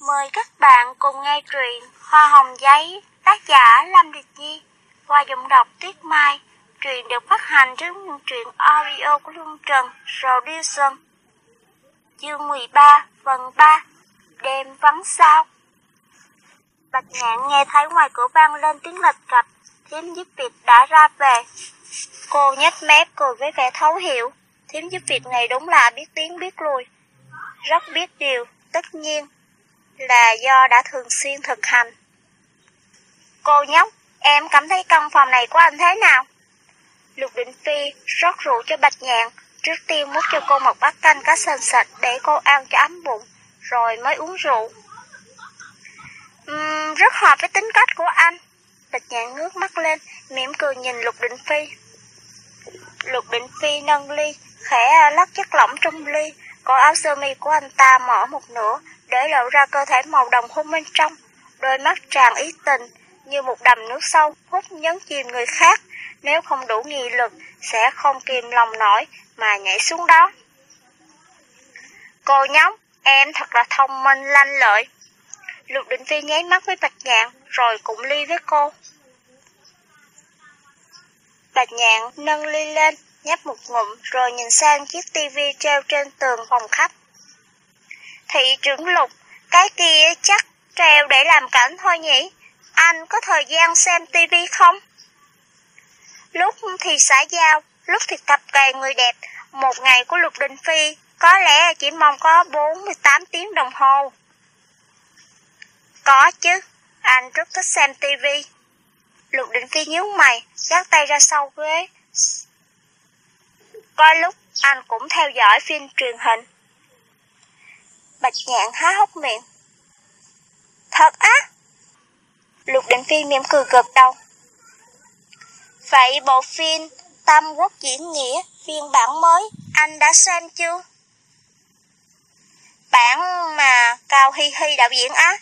Mời các bạn cùng nghe truyện Hoa Hồng Giấy, tác giả Lâm Địch Nhi, qua giọng đọc Tuyết Mai. Truyện được phát hành trên truyện audio của Luân Trần, Production. Chương 13, phần 3, Đêm vắng sao. Bạch nhạn nghe thấy ngoài cửa vang lên tiếng lạch cạch, thiếm giúp việc đã ra về. Cô nhếch mép cười với vẻ thấu hiểu, thiếm giúp việc này đúng là biết tiếng biết lùi. Rất biết điều, tất nhiên là do đã thường xuyên thực hành. Cô nhóc, em cảm thấy căn phòng này của anh thế nào? Lục Định Phi rót rượu cho Bạch Nhạn, trước tiên múc cho cô một bát canh cá sền sạch để cô ăn cho ấm bụng, rồi mới uống rượu. Uhm, rất hợp với tính cách của anh. Bạch Nhạn ngước mắt lên, mỉm cười nhìn Lục Định Phi. Lục Định Phi nâng ly, khẽ lắc chất lỏng trong ly, cổ áo sơ mi của anh ta mở một nửa, để lộ ra cơ thể màu đồng hung bên trong, đôi mắt tràn ý tình, như một đầm nước sâu, hút nhấn chìm người khác, nếu không đủ nghị lực, sẽ không kìm lòng nổi, mà nhảy xuống đó. Cô nhóc, em thật là thông minh lanh lợi. Lục định phi nháy mắt với Bạch Nhạn, rồi cũng ly với cô. Bạch Nhạn nâng ly lên, nhấp một ngụm, rồi nhìn sang chiếc tivi treo trên tường phòng khách. Thị trưởng lục, cái kia chắc treo để làm cảnh thôi nhỉ? Anh có thời gian xem tivi không? Lúc thì xã giao, lúc thì tập kè người đẹp, một ngày của Lục Đình Phi có lẽ chỉ mong có 48 tiếng đồng hồ. Có chứ, anh rất thích xem tivi. Lục đình Phi nhíu mày, gác tay ra sau ghế. Có lúc anh cũng theo dõi phim truyền hình. Bạch nhạn há hốc miệng. Thật á? Lục Định Phi mỉm cười gật đầu. Vậy bộ phim Tam Quốc Diễn Nghĩa phiên bản mới anh đã xem chưa? Bản mà Cao Hi Hi đạo diễn á?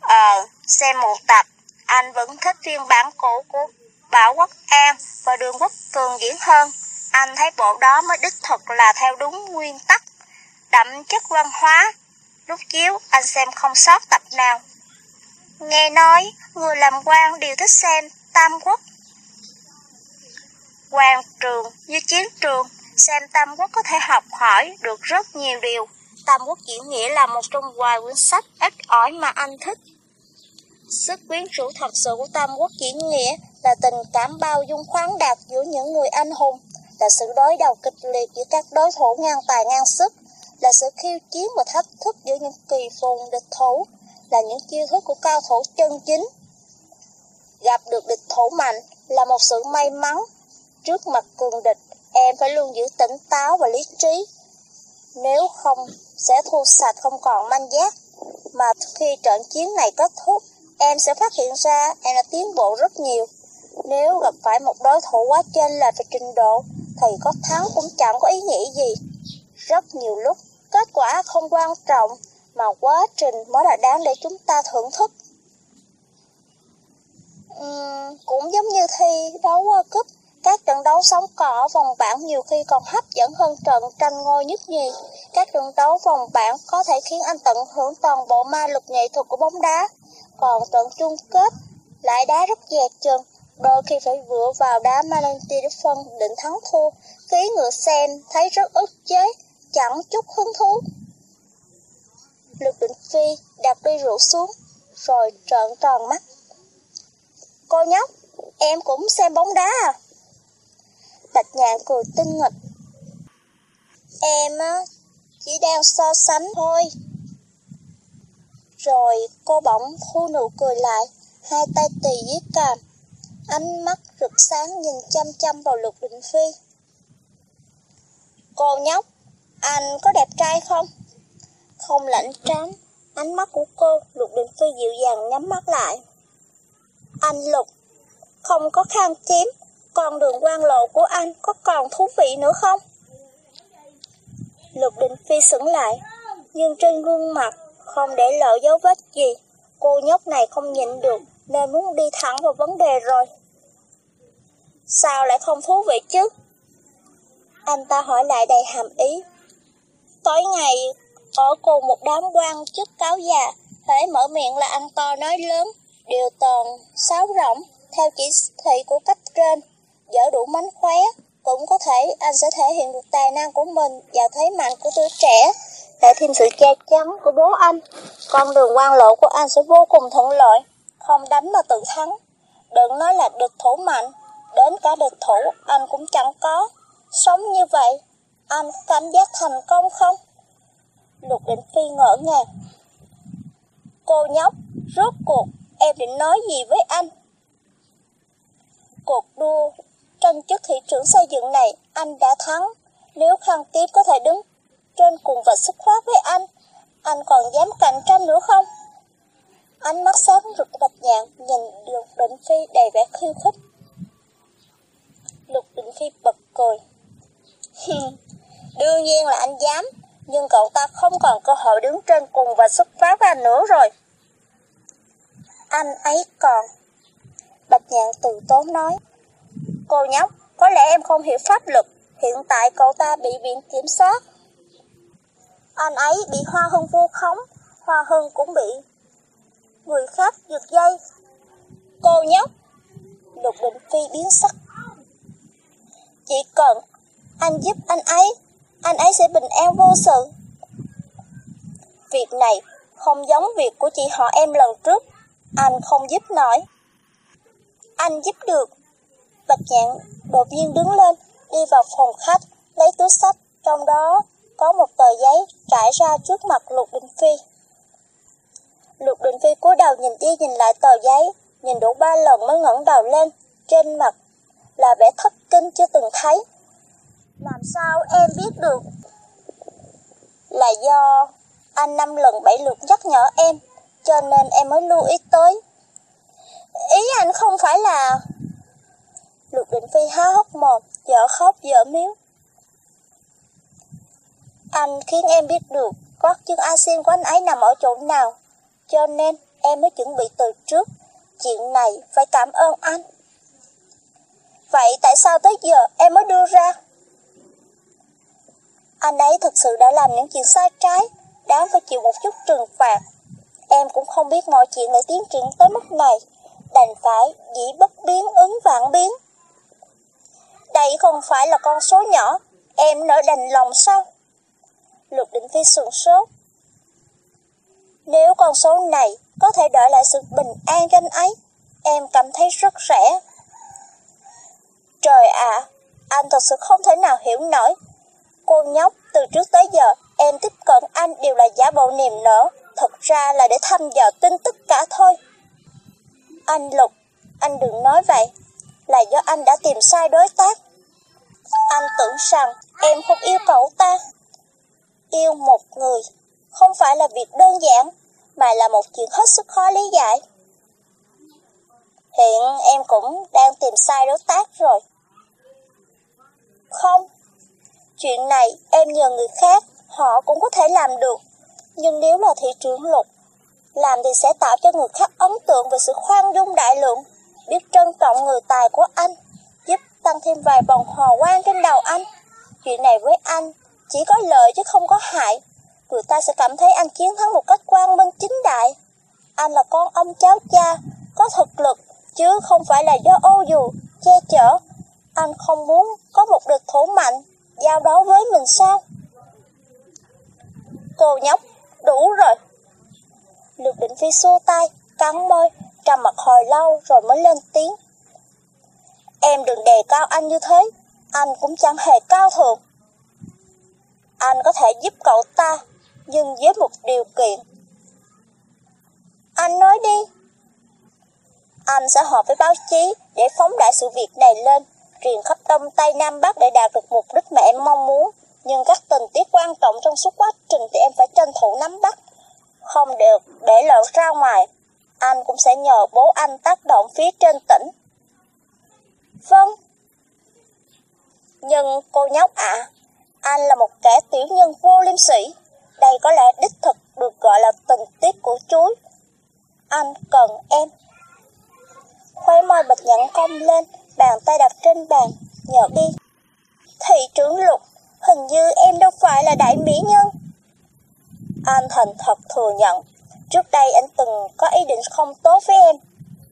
Ờ, xem một tập, anh vẫn thích phiên bản cũ của Bảo Quốc An và Đường Quốc Cường diễn hơn. Anh thấy bộ đó mới đích thực là theo đúng nguyên tắc, đậm chất văn hóa. Lúc chiếu, anh xem không sót tập nào. Nghe nói, người làm quan đều thích xem Tam Quốc quan trường như chiến trường, xem Tam Quốc có thể học hỏi được rất nhiều điều. Tam Quốc diễn nghĩa là một trong vài quyển sách ít ỏi mà anh thích. Sức quyến rũ thật sự của Tam Quốc diễn nghĩa là tình cảm bao dung khoáng đạt giữa những người anh hùng, là sự đối đầu kịch liệt giữa các đối thủ ngang tài ngang sức, là sự khiêu chiến và thách thức giữa những kỳ phùng địch thủ, là những chiêu thức của cao thủ chân chính. Gặp được địch thủ mạnh là một sự may mắn Trước mặt cường địch, em phải luôn giữ tỉnh táo và lý trí. Nếu không, sẽ thu sạch không còn manh giác. Mà khi trận chiến này kết thúc, em sẽ phát hiện ra em đã tiến bộ rất nhiều. Nếu gặp phải một đối thủ quá trên lệch về trình độ, thì có thắng cũng chẳng có ý nghĩa gì. Rất nhiều lúc, kết quả không quan trọng, mà quá trình mới là đáng để chúng ta thưởng thức. Uhm, cũng giống như thi đấu World Cup, các trận đấu sóng cỏ vòng bảng nhiều khi còn hấp dẫn hơn trận tranh ngôi nhất nhì. Các trận đấu vòng bảng có thể khiến anh tận hưởng toàn bộ ma lực nghệ thuật của bóng đá. Còn trận chung kết lại đá rất dẹt chừng đôi khi phải vựa vào đá Manenti để phân định thắng thua, khiến người xem thấy rất ức chế, chẳng chút hứng thú. lục định phi đặt ly rượu xuống, rồi trợn tròn mắt. Cô nhóc, em cũng xem bóng đá à? Bạch nhạn cười tinh nghịch. Em á, chỉ đang so sánh thôi. Rồi cô bỗng thu nụ cười lại, hai tay tì dưới cằm. Ánh mắt rực sáng nhìn chăm chăm vào lục định phi. Cô nhóc, anh có đẹp trai không? Không lạnh tránh, ánh mắt của cô, lục Đình phi dịu dàng nhắm mắt lại. Anh lục, không có khang chém, con đường quan lộ của anh có còn thú vị nữa không? Lục Đình Phi sững lại, nhưng trên gương mặt không để lộ dấu vết gì. Cô nhóc này không nhịn được nên muốn đi thẳng vào vấn đề rồi. Sao lại không thú vị chứ? Anh ta hỏi lại đầy hàm ý. Tối ngày Ở cùng một đám quan chức cáo già, hễ mở miệng là ăn to nói lớn, điều toàn sáo rỗng, theo chỉ thị của cách trên, dở đủ mánh khóe, cũng có thể anh sẽ thể hiện được tài năng của mình và thế mạnh của tuổi trẻ, để thêm sự che chắn của bố anh. Con đường quan lộ của anh sẽ vô cùng thuận lợi, không đánh mà tự thắng. Đừng nói là địch thủ mạnh, đến cả địch thủ anh cũng chẳng có. Sống như vậy, anh cảm giác thành công không? Lục Định Phi ngỡ ngàng. Cô nhóc, rốt cuộc, em định nói gì với anh? Cuộc đua tranh chức thị trưởng xây dựng này, anh đã thắng. Nếu khăn tiếp có thể đứng trên cùng và xuất phát với anh, anh còn dám cạnh tranh nữa không? Ánh mắt sáng rực bạch nhạn nhìn Lục Định Phi đầy vẻ khiêu khích. Lục Định Phi bật cười. Đương nhiên là anh dám, nhưng cậu ta không còn cơ hội đứng trên cùng và xuất phát với anh nữa rồi. Anh ấy còn. Bạch nhạn từ tốn nói. Cô nhóc, có lẽ em không hiểu pháp luật. Hiện tại cậu ta bị viện kiểm soát. Anh ấy bị Hoa Hưng vu khống, Hoa Hưng cũng bị người khác giật dây. Cô nhóc, Lục Định Phi biến sắc. Chỉ cần anh giúp anh ấy, anh ấy sẽ bình an vô sự. Việc này không giống việc của chị họ em lần trước, anh không giúp nổi. Anh giúp được. Bạch nhạn đột nhiên đứng lên, đi vào phòng khách, lấy túi sách, trong đó có một tờ giấy trải ra trước mặt Lục Đình Phi. Lục Đình Phi cúi đầu nhìn đi nhìn lại tờ giấy, nhìn đủ ba lần mới ngẩng đầu lên, trên mặt là vẻ thất kinh chưa từng thấy. Làm sao em biết được? Là do anh năm lần bảy lượt nhắc nhở em, cho nên em mới lưu ý tới. Ý anh không phải là... Lục Định Phi há hốc mồm, dở khóc dở miếu. Anh khiến em biết được gót chân asin của anh ấy nằm ở chỗ nào, cho nên em mới chuẩn bị từ trước. Chuyện này phải cảm ơn anh. Vậy tại sao tới giờ em mới đưa ra? Anh ấy thực sự đã làm những chuyện sai trái, đáng phải chịu một chút trừng phạt. Em cũng không biết mọi chuyện lại tiến triển tới mức này, đành phải dĩ bất biến ứng vạn biến. Đây không phải là con số nhỏ, em nỡ đành lòng sao? Lục Định Phi sườn sốt. Nếu con số này có thể đợi lại sự bình an cho anh ấy, em cảm thấy rất rẻ. Trời ạ, anh thật sự không thể nào hiểu nổi. Cô nhóc, từ trước tới giờ, em tiếp cận anh đều là giả bộ niềm nở, thật ra là để thăm dò tin tức cả thôi. Anh Lục, anh đừng nói vậy, là do anh đã tìm sai đối tác. Anh tưởng rằng em không yêu cậu ta. Yêu một người không phải là việc đơn giản, mà là một chuyện hết sức khó lý giải. Hiện em cũng đang tìm sai đối tác rồi. Không, chuyện này em nhờ người khác, họ cũng có thể làm được. Nhưng nếu là thị trưởng lục, làm thì sẽ tạo cho người khác ấn tượng về sự khoan dung đại lượng, biết trân trọng người tài của anh, giúp tăng thêm vài vòng hò quan trên đầu anh. Chuyện này với anh chỉ có lợi chứ không có hại. Người ta sẽ cảm thấy anh chiến thắng một cách quang minh chính đại. Anh là con ông cháu cha, có thực lực, chứ không phải là do ô dù, che chở. Anh không muốn có một địch thủ mạnh, giao đấu với mình sao? Cô nhóc, đủ rồi. Lục định phi xua tay, cắn môi, trầm mặt hồi lâu rồi mới lên tiếng. Em đừng đề cao anh như thế, anh cũng chẳng hề cao thượng. Anh có thể giúp cậu ta, nhưng với một điều kiện. Anh nói đi. Anh sẽ họp với báo chí để phóng đại sự việc này lên, truyền khắp Đông Tây Nam Bắc để đạt được mục đích mà em mong muốn. Nhưng các tình tiết quan trọng trong suốt quá trình thì em phải tranh thủ nắm bắt. Không được để lộ ra ngoài. Anh cũng sẽ nhờ bố anh tác động phía trên tỉnh. Vâng. Nhưng cô nhóc ạ, anh là một kẻ tiểu nhân vô liêm sỉ. Đây có lẽ đích thực được gọi là tình tiết của chuối. Anh cần em. Khóe môi bạch nhẫn cong lên, bàn tay đặt trên bàn, nhờ đi. Thị trưởng lục, hình như em đâu phải là đại mỹ nhân. Anh thành thật thừa nhận, trước đây anh từng có ý định không tốt với em,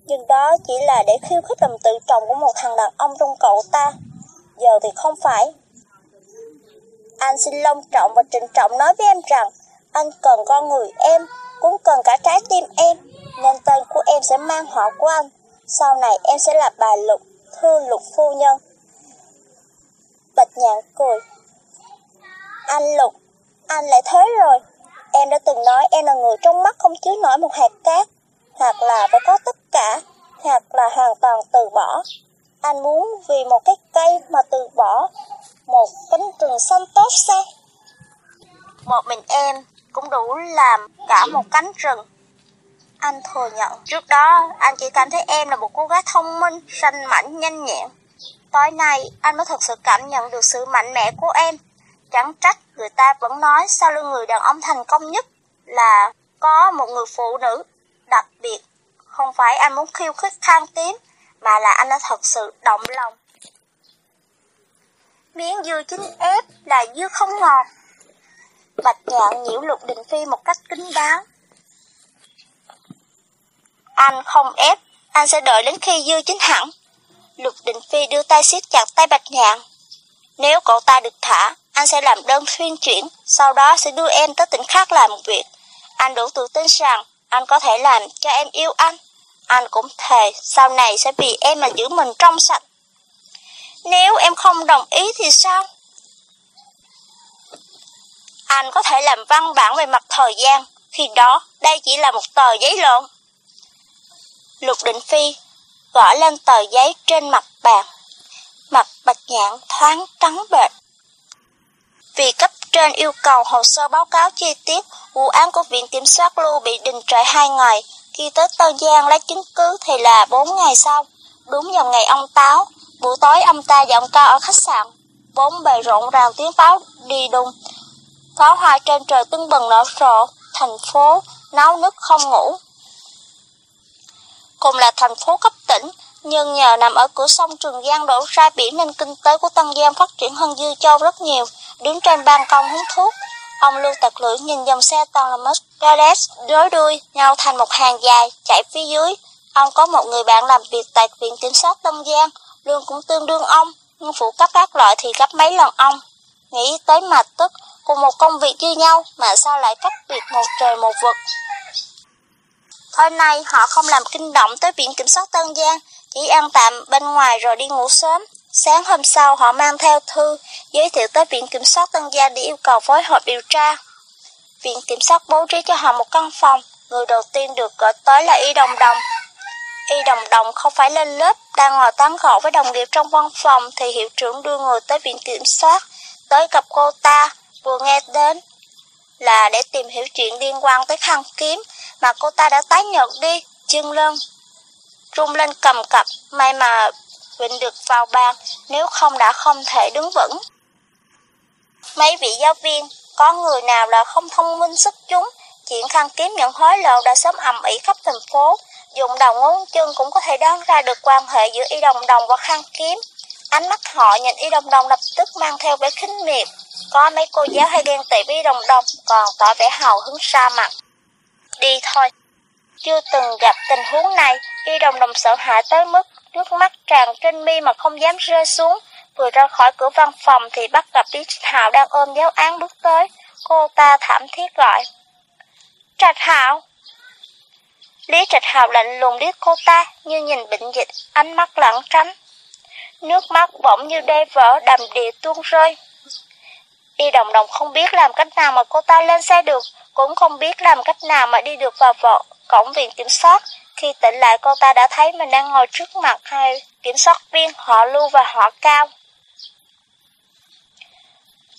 nhưng đó chỉ là để khiêu khích lòng tự trọng của một thằng đàn ông trong cậu ta. Giờ thì không phải. Anh xin long trọng và trịnh trọng nói với em rằng, anh cần con người em, cũng cần cả trái tim em, nên tên của em sẽ mang họ của anh. Sau này em sẽ là bà Lục, thương Lục phu nhân. Bạch nhạn cười. Anh Lục, anh lại thế rồi. Em đã từng nói em là người trong mắt không chứa nổi một hạt cát, hoặc là phải có tất cả, hoặc là hoàn toàn từ bỏ. Anh muốn vì một cái cây mà từ bỏ một cánh rừng xanh tốt sao? Một mình em cũng đủ làm cả một cánh rừng. Anh thừa nhận, trước đó anh chỉ cảm thấy em là một cô gái thông minh, xanh mảnh, nhanh nhẹn. Tối nay anh mới thật sự cảm nhận được sự mạnh mẽ của em. Chẳng trách người ta vẫn nói sau lưng người đàn ông thành công nhất là có một người phụ nữ đặc biệt. Không phải anh muốn khiêu khích khang tím, mà là anh đã thật sự động lòng. Miếng dưa chín ép là dưa không ngọt. Bạch nhạn nhiễu lục đình phi một cách kính đáo. Anh không ép, anh sẽ đợi đến khi dư chính hẳn. Lục Định Phi đưa tay siết chặt tay Bạch Nhạn. Nếu cậu ta được thả, anh sẽ làm đơn xuyên chuyển, sau đó sẽ đưa em tới tỉnh khác làm một việc. Anh đủ tự tin rằng anh có thể làm cho em yêu anh. Anh cũng thề sau này sẽ vì em mà giữ mình trong sạch. Nếu em không đồng ý thì sao? Anh có thể làm văn bản về mặt thời gian, khi đó đây chỉ là một tờ giấy lộn. Lục Định Phi gõ lên tờ giấy trên mặt bàn. Mặt bạch nhạn thoáng trắng bệch. Vì cấp trên yêu cầu hồ sơ báo cáo chi tiết, vụ án của Viện Kiểm soát Lưu bị đình trệ hai ngày. Khi tới Tân Giang lấy chứng cứ thì là bốn ngày sau. Đúng vào ngày ông Táo, buổi tối ông ta giọng cao ca ở khách sạn. Bốn bề rộn ràng tiếng pháo đi đùng. Pháo hoa trên trời tưng bừng nở rộ, thành phố náo nức không ngủ cùng là thành phố cấp tỉnh, nhưng nhờ nằm ở cửa sông Trường Giang đổ ra biển nên kinh tế của Tân Giang phát triển hơn Dư Châu rất nhiều. Đứng trên ban công hút thuốc, ông Lưu Tật Lưỡi nhìn dòng xe toàn là Mercedes đối đuôi nhau thành một hàng dài chạy phía dưới. Ông có một người bạn làm việc tại viện kiểm sát Tân Giang, lương cũng tương đương ông, nhưng phụ cấp các loại thì gấp mấy lần ông. Nghĩ tới mà tức, cùng một công việc như nhau mà sao lại cách biệt một trời một vực. Hôm nay họ không làm kinh động tới viện kiểm soát Tân Giang, chỉ ăn tạm bên ngoài rồi đi ngủ sớm. Sáng hôm sau họ mang theo thư giới thiệu tới viện kiểm soát Tân Giang để yêu cầu phối hợp điều tra. Viện kiểm soát bố trí cho họ một căn phòng, người đầu tiên được gọi tới là Y Đồng Đồng. Y Đồng Đồng không phải lên lớp, đang ngồi tán gẫu với đồng nghiệp trong văn phòng thì hiệu trưởng đưa người tới viện kiểm soát, tới gặp cô ta, vừa nghe đến là để tìm hiểu chuyện liên quan tới khăn kiếm mà cô ta đã tái nhợt đi, chân lưng. Rung lên cầm cập, may mà Vịnh được vào bàn, nếu không đã không thể đứng vững. Mấy vị giáo viên, có người nào là không thông minh sức chúng, chuyện khăn kiếm nhận hối lộ đã sớm ầm ĩ khắp thành phố, dùng đầu ngón chân cũng có thể đoán ra được quan hệ giữa y đồng đồng và khăn kiếm. Ánh mắt họ nhìn y đồng đồng lập tức mang theo vẻ khinh miệt. Có mấy cô giáo hay ghen tị với y đồng đồng, còn tỏ vẻ hào hứng xa mặt đi thôi. Chưa từng gặp tình huống này, y đồng đồng sợ hãi tới mức nước mắt tràn trên mi mà không dám rơi xuống. Vừa ra khỏi cửa văn phòng thì bắt gặp Lý Trạch Hạo đang ôm giáo án bước tới. Cô ta thảm thiết gọi. Trạch Hạo! Lý Trạch Hạo lạnh lùng liếc cô ta như nhìn bệnh dịch, ánh mắt lặng tránh. Nước mắt bỗng như đê vỡ đầm đìa tuôn rơi. Y đồng đồng không biết làm cách nào mà cô ta lên xe được, cũng không biết làm cách nào mà đi được vào vọ, cổng viện kiểm soát. Khi tỉnh lại cô ta đã thấy mình đang ngồi trước mặt hai kiểm soát viên họ Lưu và họ Cao.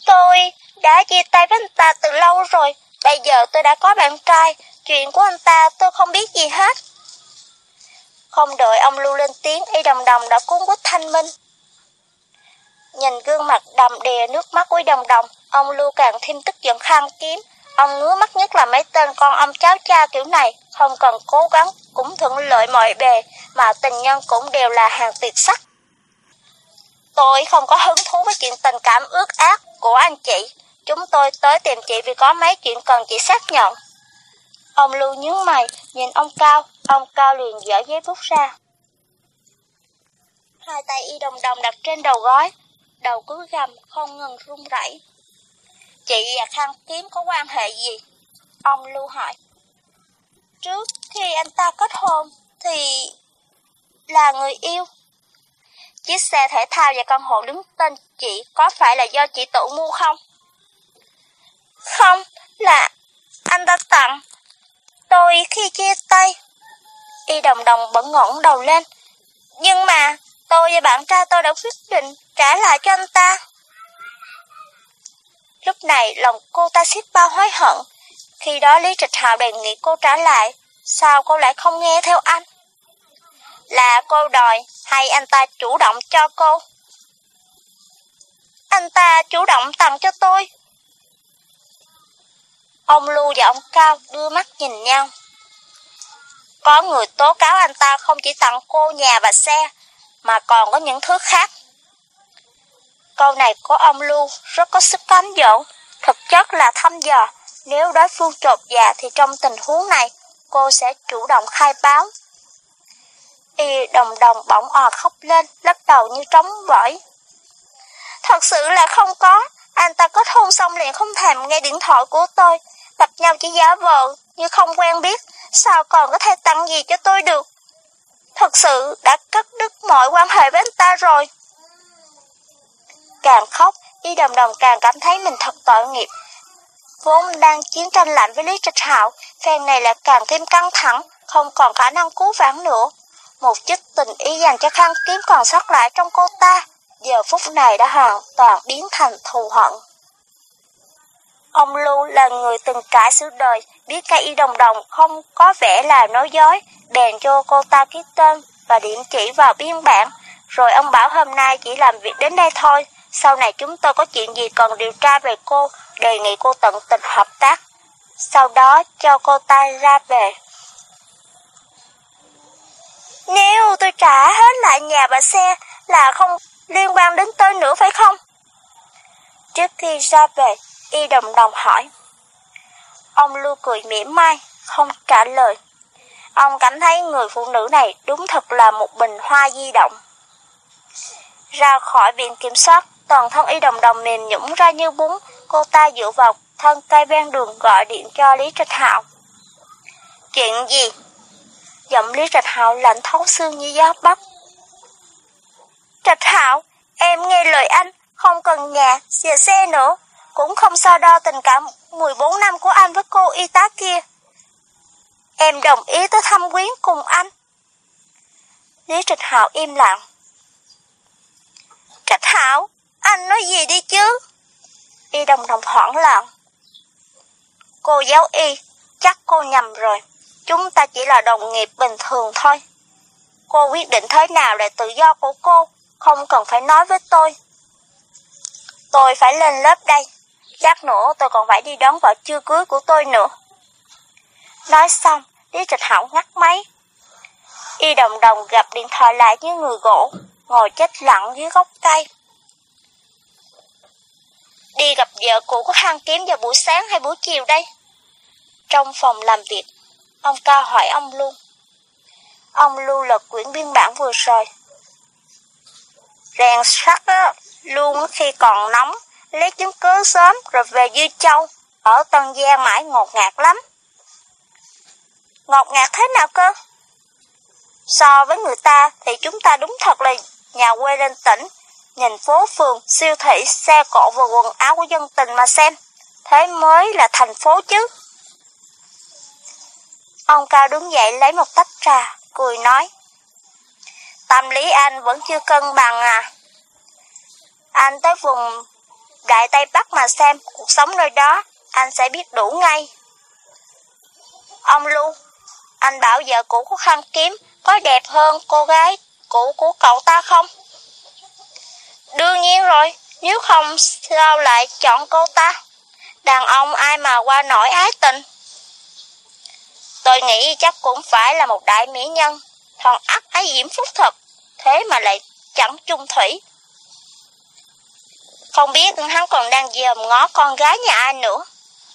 Tôi đã chia tay với anh ta từ lâu rồi, bây giờ tôi đã có bạn trai, chuyện của anh ta tôi không biết gì hết. Không đợi ông Lưu lên tiếng, y đồng đồng đã cuốn quýt thanh minh. Nhìn gương mặt đầm đìa nước mắt của đồng đồng, ông Lưu càng thêm tức giận khang kiếm, Ông ngứa mắt nhất là mấy tên con ông cháu cha kiểu này, không cần cố gắng, cũng thuận lợi mọi bề, mà tình nhân cũng đều là hàng tuyệt sắc. Tôi không có hứng thú với chuyện tình cảm ước ác của anh chị. Chúng tôi tới tìm chị vì có mấy chuyện cần chị xác nhận. Ông Lưu nhướng mày, nhìn ông Cao, ông Cao liền dở giấy bút ra. Hai tay y đồng đồng đặt trên đầu gói, đầu cứ gầm không ngừng run rẩy. Chị và Khang Kiếm có quan hệ gì? Ông Lưu hỏi. Trước khi anh ta kết hôn thì là người yêu. Chiếc xe thể thao và căn hộ đứng tên chị có phải là do chị tự mua không? Không, là anh ta tặng. Tôi khi chia tay. Y đồng đồng bận ngẩng đầu lên. Nhưng mà tôi và bạn trai tôi đã quyết định trả lại cho anh ta. Lúc này lòng cô ta xiết bao hối hận. Khi đó Lý Trịch Hạo đề nghị cô trả lại. Sao cô lại không nghe theo anh? Là cô đòi hay anh ta chủ động cho cô? Anh ta chủ động tặng cho tôi. Ông Lưu và ông Cao đưa mắt nhìn nhau. Có người tố cáo anh ta không chỉ tặng cô nhà và xe, mà còn có những thứ khác. Câu này của ông Lưu rất có sức cám dỗ, thực chất là thăm dò. Nếu đối phương trột dạ thì trong tình huống này, cô sẽ chủ động khai báo. Y đồng đồng bỗng ò khóc lên, lắc đầu như trống vỡ. Thật sự là không có, anh ta kết hôn xong liền không thèm nghe điện thoại của tôi, gặp nhau chỉ giả vờ như không quen biết, sao còn có thể tặng gì cho tôi được. Thật sự đã cắt đứt mọi quan hệ với anh ta rồi. Càng khóc, Y Đồng Đồng càng cảm thấy mình thật tội nghiệp. Vốn đang chiến tranh lạnh với Lý Trạch Hạo, phen này là càng thêm căng thẳng, không còn khả năng cứu vãn nữa. Một chút tình ý dành cho khăn kiếm còn sót lại trong cô ta, giờ phút này đã hoàn toàn biến thành thù hận. Ông Lưu là người từng trải sự đời, biết cây y đồng đồng không có vẻ là nói dối, bèn cho cô ta ký tên và điểm chỉ vào biên bản. Rồi ông bảo hôm nay chỉ làm việc đến đây thôi, sau này chúng tôi có chuyện gì cần điều tra về cô, đề nghị cô tận tình hợp tác. Sau đó cho cô ta ra về. Nếu tôi trả hết lại nhà và xe là không liên quan đến tôi nữa phải không? Trước khi ra về, Y đồng đồng hỏi. Ông Lưu cười mỉm mai, không trả lời. Ông cảm thấy người phụ nữ này đúng thật là một bình hoa di động. Ra khỏi viện kiểm soát, toàn thân Y đồng đồng mềm nhũng ra như bún, cô ta dựa vào thân cây ven đường gọi điện cho Lý Trạch Hạo. Chuyện gì? Giọng Lý Trạch Hạo lạnh thấu xương như gió bắc. Trạch Hạo, em nghe lời anh, không cần nhà, xìa xe nữa, cũng không so đo tình cảm 14 năm của anh với cô y tá kia. Em đồng ý tới thăm quyến cùng anh. Lý Trạch Hạo im lặng. Trạch Hạo, anh nói gì đi chứ? Y đồng đồng hoảng loạn. Cô giáo y, chắc cô nhầm rồi. Chúng ta chỉ là đồng nghiệp bình thường thôi. Cô quyết định thế nào là tự do của cô, không cần phải nói với tôi. Tôi phải lên lớp đây. Chắc nữa tôi còn phải đi đón vợ chưa cưới của tôi nữa. Nói xong, Lý Trạch Hảo ngắt máy. Y đồng đồng gặp điện thoại lại như người gỗ, ngồi chết lặng dưới gốc cây. Đi gặp vợ cũ có khăn kiếm vào buổi sáng hay buổi chiều đây? Trong phòng làm việc, ông Cao hỏi ông Lưu. Ông Lưu lật quyển biên bản vừa rồi. Rèn sắt đó luôn khi còn nóng lấy chứng cứ sớm rồi về Dư Châu, ở Tân Giang mãi ngột ngạt lắm. Ngột ngạt thế nào cơ? So với người ta thì chúng ta đúng thật là nhà quê lên tỉnh, nhìn phố phường, siêu thị, xe cộ và quần áo của dân tình mà xem. Thế mới là thành phố chứ. Ông Cao đứng dậy lấy một tách trà, cười nói. Tâm lý anh vẫn chưa cân bằng à. Anh tới vùng Đại Tây Bắc mà xem cuộc sống nơi đó, anh sẽ biết đủ ngay. Ông Lu, anh bảo vợ cũ của Khăn Kiếm có đẹp hơn cô gái cũ của cậu ta không? Đương nhiên rồi, nếu không sao lại chọn cô ta? Đàn ông ai mà qua nổi ái tình? Tôi nghĩ chắc cũng phải là một đại mỹ nhân, thon ắt ái diễm phúc thật, thế mà lại chẳng chung thủy. Không biết hắn còn đang dòm ngó con gái nhà ai nữa.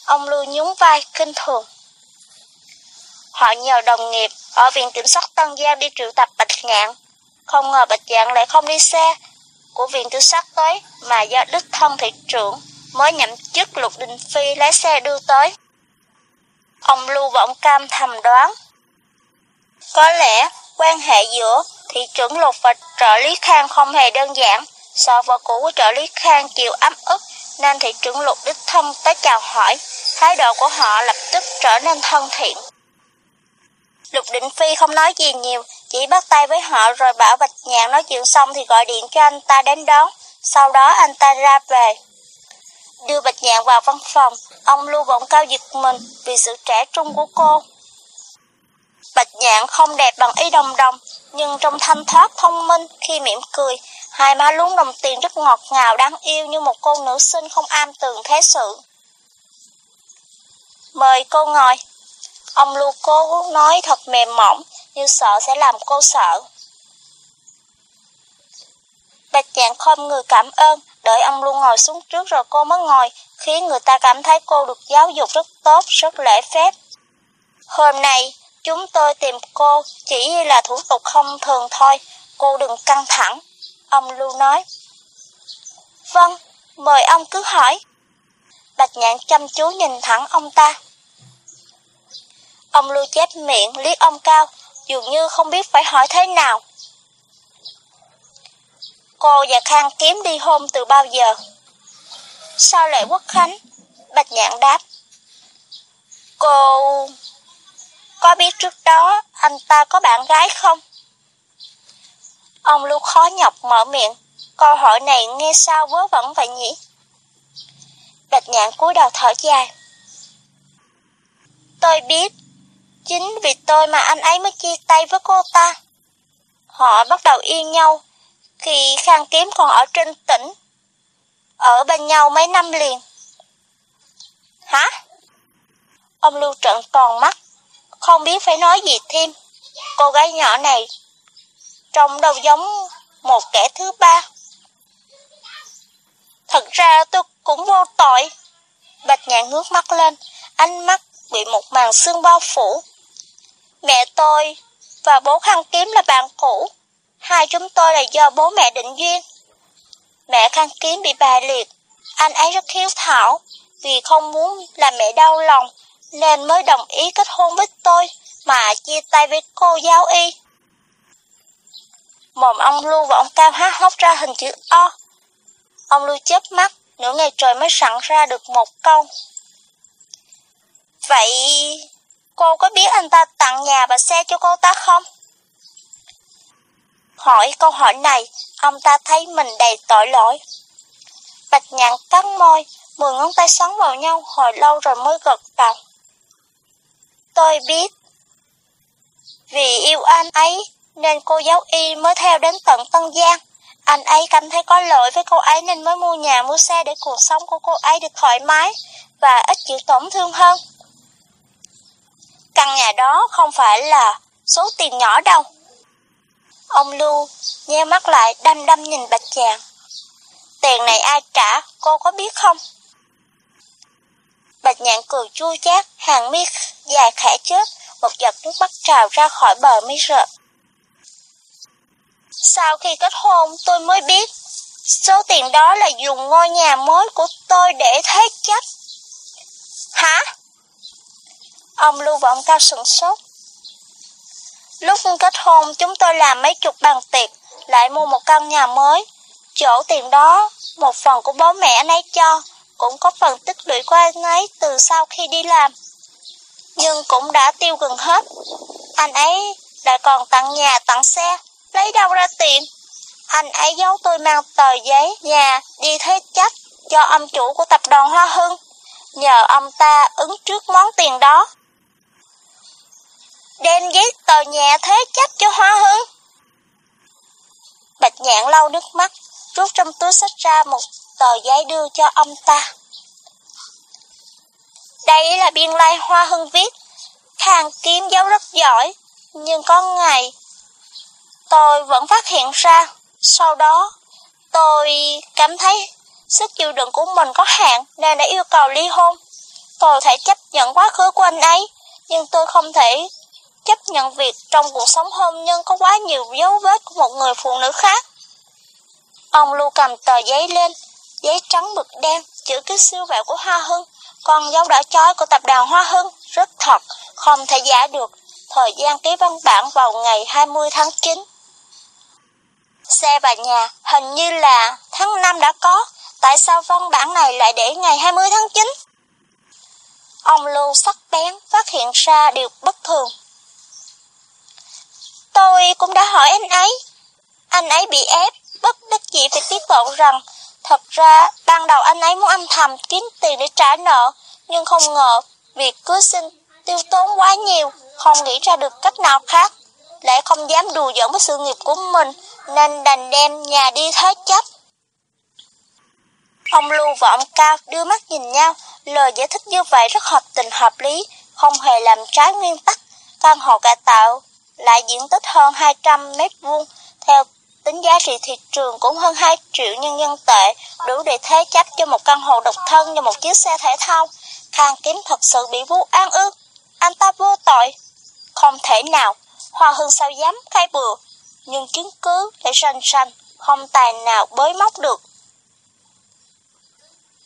Ông Lưu nhún vai kinh thường. Họ nhờ đồng nghiệp ở viện kiểm soát Tân Giang đi triệu tập Bạch Ngạn. Không ngờ Bạch Ngạn lại không đi xe của viện tư sát tới mà do đức thân thị trưởng mới nhậm chức Lục Đình Phi lái xe đưa tới. Ông Lưu Vọng Cam thầm đoán. Có lẽ quan hệ giữa thị trưởng Lục và trợ lý Khang không hề đơn giản. So với cũ của trợ lý Khang chịu ấm ức nên thị trưởng Lục đích thân tới chào hỏi. Thái độ của họ lập tức trở nên thân thiện. Lục Định Phi không nói gì nhiều, chỉ bắt tay với họ rồi bảo Bạch Nhạn nói chuyện xong thì gọi điện cho anh ta đến đón. Sau đó anh ta ra về. Đưa Bạch Nhạn vào văn phòng, ông Lưu Bỗng Cao giật mình vì sự trẻ trung của cô. Bạch Nhạn không đẹp bằng ý đồng đồng, nhưng trong thanh thoát thông minh khi mỉm cười, hai má lún đồng tiền rất ngọt ngào đáng yêu như một cô nữ sinh không am tường thế sự. Mời cô ngồi. Ông Lưu cố nói thật mềm mỏng, như sợ sẽ làm cô sợ. Bạch Nhạn không người cảm ơn, đợi ông Lưu ngồi xuống trước rồi cô mới ngồi, khiến người ta cảm thấy cô được giáo dục rất tốt, rất lễ phép. Hôm nay, chúng tôi tìm cô chỉ là thủ tục không thường thôi, cô đừng căng thẳng. Ông Lưu nói. Vâng, mời ông cứ hỏi. Bạch Nhạn chăm chú nhìn thẳng ông ta. Ông Lưu chép miệng liếc ông Cao, dường như không biết phải hỏi thế nào. Cô và Khang kiếm đi hôm từ bao giờ? Sao lại quốc khánh? Bạch nhạn đáp. Cô... Có biết trước đó anh ta có bạn gái không? Ông Lưu khó nhọc mở miệng. Câu hỏi này nghe sao vớ vẩn vậy nhỉ? Bạch nhạn cúi đầu thở dài. Tôi biết Chính vì tôi mà anh ấy mới chia tay với cô ta. Họ bắt đầu yêu nhau khi Khang Kiếm còn ở trên tỉnh. Ở bên nhau mấy năm liền. Hả? Ông Lưu trận toàn mắt, không biết phải nói gì thêm. Cô gái nhỏ này trông đâu giống một kẻ thứ ba. Thật ra tôi cũng vô tội. Bạch nhạn ngước mắt lên, ánh mắt bị một màn xương bao phủ. Mẹ tôi và bố Khăn Kiếm là bạn cũ. Hai chúng tôi là do bố mẹ định duyên. Mẹ Khăn Kiếm bị bà liệt. Anh ấy rất hiếu thảo vì không muốn làm mẹ đau lòng nên mới đồng ý kết hôn với tôi mà chia tay với cô giáo y. Mồm ông Lưu và ông Cao há hốc ra hình chữ O. Ông Lưu chớp mắt, nửa ngày trời mới sẵn ra được một câu. Vậy Cô có biết anh ta tặng nhà và xe cho cô ta không? Hỏi câu hỏi này, ông ta thấy mình đầy tội lỗi. Bạch nhạn cắn môi, mười ngón tay xoắn vào nhau hồi lâu rồi mới gật đầu. Tôi biết. Vì yêu anh ấy, nên cô giáo y mới theo đến tận Tân Giang. Anh ấy cảm thấy có lỗi với cô ấy nên mới mua nhà mua xe để cuộc sống của cô ấy được thoải mái và ít chịu tổn thương hơn. Căn nhà đó không phải là số tiền nhỏ đâu. Ông Lưu nheo mắt lại đăm đăm nhìn bạch chàng. Tiền này ai trả, cô có biết không? Bạch nhạn cười chua chát, hàng mi dài khẽ chớp, một giọt nước mắt trào ra khỏi bờ mi rợp. Sau khi kết hôn tôi mới biết, số tiền đó là dùng ngôi nhà mới của tôi để thế chấp. Hả? Ông Lưu Vọng Cao sửng sốt. Lúc kết hôn chúng tôi làm mấy chục bàn tiệc, lại mua một căn nhà mới. Chỗ tiền đó, một phần của bố mẹ anh ấy cho, cũng có phần tích lũy của anh ấy từ sau khi đi làm. Nhưng cũng đã tiêu gần hết. Anh ấy lại còn tặng nhà tặng xe, lấy đâu ra tiền? Anh ấy giấu tôi mang tờ giấy nhà đi thế chấp cho ông chủ của tập đoàn Hoa Hưng. Nhờ ông ta ứng trước món tiền đó đem giấy tờ nhà thế chấp cho Hoa Hưng. Bạch nhạn lau nước mắt, rút trong túi sách ra một tờ giấy đưa cho ông ta. Đây là biên lai Hoa Hưng viết, Khang kiếm dấu rất giỏi, nhưng có ngày tôi vẫn phát hiện ra. Sau đó, tôi cảm thấy sức chịu đựng của mình có hạn nên đã yêu cầu ly hôn. Tôi thể chấp nhận quá khứ của anh ấy, nhưng tôi không thể chấp nhận việc trong cuộc sống hôn nhân có quá nhiều dấu vết của một người phụ nữ khác. Ông Lưu cầm tờ giấy lên, giấy trắng mực đen, chữ ký siêu vẹo của Hoa Hưng, còn dấu đỏ chói của tập đoàn Hoa Hưng, rất thật, không thể giả được. Thời gian ký văn bản vào ngày 20 tháng 9. Xe và nhà hình như là tháng 5 đã có, tại sao văn bản này lại để ngày 20 tháng 9? Ông Lưu sắc bén phát hiện ra điều bất thường. Tôi cũng đã hỏi anh ấy. Anh ấy bị ép, bất đắc dĩ phải tiết lộ rằng thật ra ban đầu anh ấy muốn âm thầm kiếm tiền để trả nợ, nhưng không ngờ việc cưới sinh tiêu tốn quá nhiều, không nghĩ ra được cách nào khác. Lại không dám đùa giỡn với sự nghiệp của mình, nên đành đem nhà đi thế chấp. Ông Lưu và ông Cao đưa mắt nhìn nhau, lời giải thích như vậy rất hợp tình hợp lý, không hề làm trái nguyên tắc. Căn hộ cải tạo lại diện tích hơn 200 mét vuông, theo tính giá trị thị trường cũng hơn 2 triệu nhân dân tệ, đủ để thế chấp cho một căn hộ độc thân và một chiếc xe thể thao. Khang Kiếm thật sự bị vu an ước anh ta vô tội. Không thể nào, Hoa Hưng sao dám khai bừa, nhưng chứng cứ để ranh ranh, không tài nào bới móc được.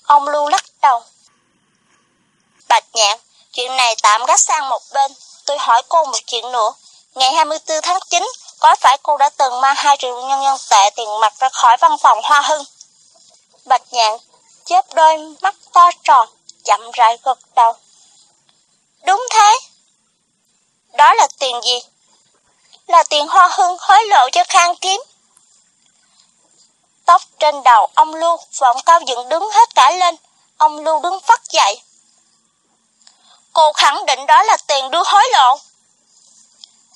Ông Lưu lắc đầu. Bạch nhạn, chuyện này tạm gác sang một bên, tôi hỏi cô một chuyện nữa. Ngày 24 tháng 9, có phải cô đã từng mang 2 triệu nhân dân tệ tiền mặt ra khỏi văn phòng Hoa Hưng? Bạch nhạn chớp đôi mắt to tròn, chậm rãi gật đầu. Đúng thế. Đó là tiền gì? Là tiền Hoa Hưng hối lộ cho Khang Kiếm. Tóc trên đầu ông Lưu vọng cao dựng đứng hết cả lên. Ông Lưu đứng phát dậy. Cô khẳng định đó là tiền đưa hối lộ.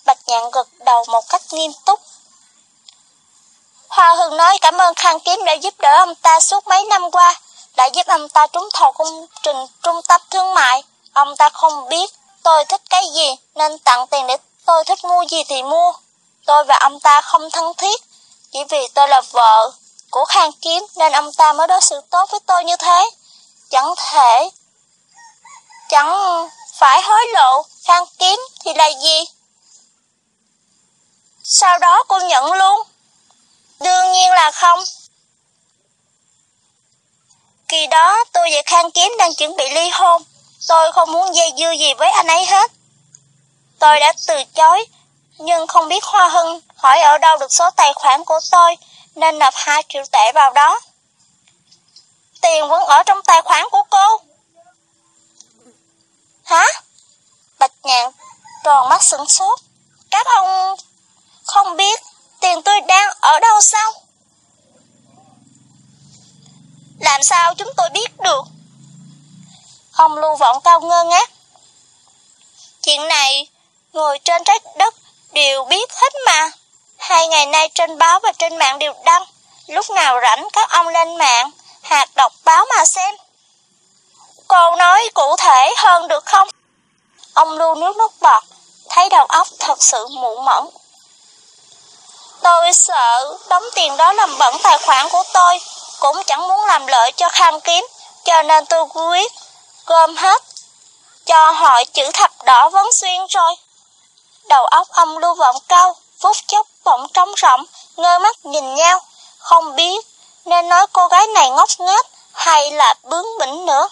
Bạch nhạn gật đầu một cách nghiêm túc. Hoa Hương nói cảm ơn Khang Kiếm đã giúp đỡ ông ta suốt mấy năm qua, đã giúp ông ta trúng thầu công trình trung tâm thương mại. Ông ta không biết tôi thích cái gì nên tặng tiền để tôi thích mua gì thì mua. Tôi và ông ta không thân thiết, chỉ vì tôi là vợ của Khang Kiếm nên ông ta mới đối xử tốt với tôi như thế. Chẳng thể, chẳng phải hối lộ Khang Kiếm thì là gì? Sau đó cô nhận luôn. Đương nhiên là không. Kỳ đó tôi và Khang Kiếm đang chuẩn bị ly hôn. Tôi không muốn dây dưa gì với anh ấy hết. Tôi đã từ chối, nhưng không biết Hoa Hưng hỏi ở đâu được số tài khoản của tôi, nên nộp 2 triệu tệ vào đó. Tiền vẫn ở trong tài khoản của cô. Hả? Bạch nhạn tròn mắt sửng sốt. Các ông không biết tiền tôi đang ở đâu sao? Làm sao chúng tôi biết được? Ông lưu vọng cao ngơ ngác. Chuyện này, người trên trái đất đều biết hết mà. Hai ngày nay trên báo và trên mạng đều đăng. Lúc nào rảnh các ông lên mạng, hạt đọc báo mà xem. Cô nói cụ thể hơn được không? Ông lưu nước nước bọt, thấy đầu óc thật sự mụ mẫn. Tôi sợ đóng tiền đó làm bẩn tài khoản của tôi, cũng chẳng muốn làm lợi cho khang kiếm, cho nên tôi quyết gom hết, cho họ chữ thập đỏ vấn xuyên rồi. Đầu óc ông lưu vọng cao, phút chốc bỗng trống rỗng, ngơ mắt nhìn nhau, không biết nên nói cô gái này ngốc nghếch hay là bướng bỉnh nữa.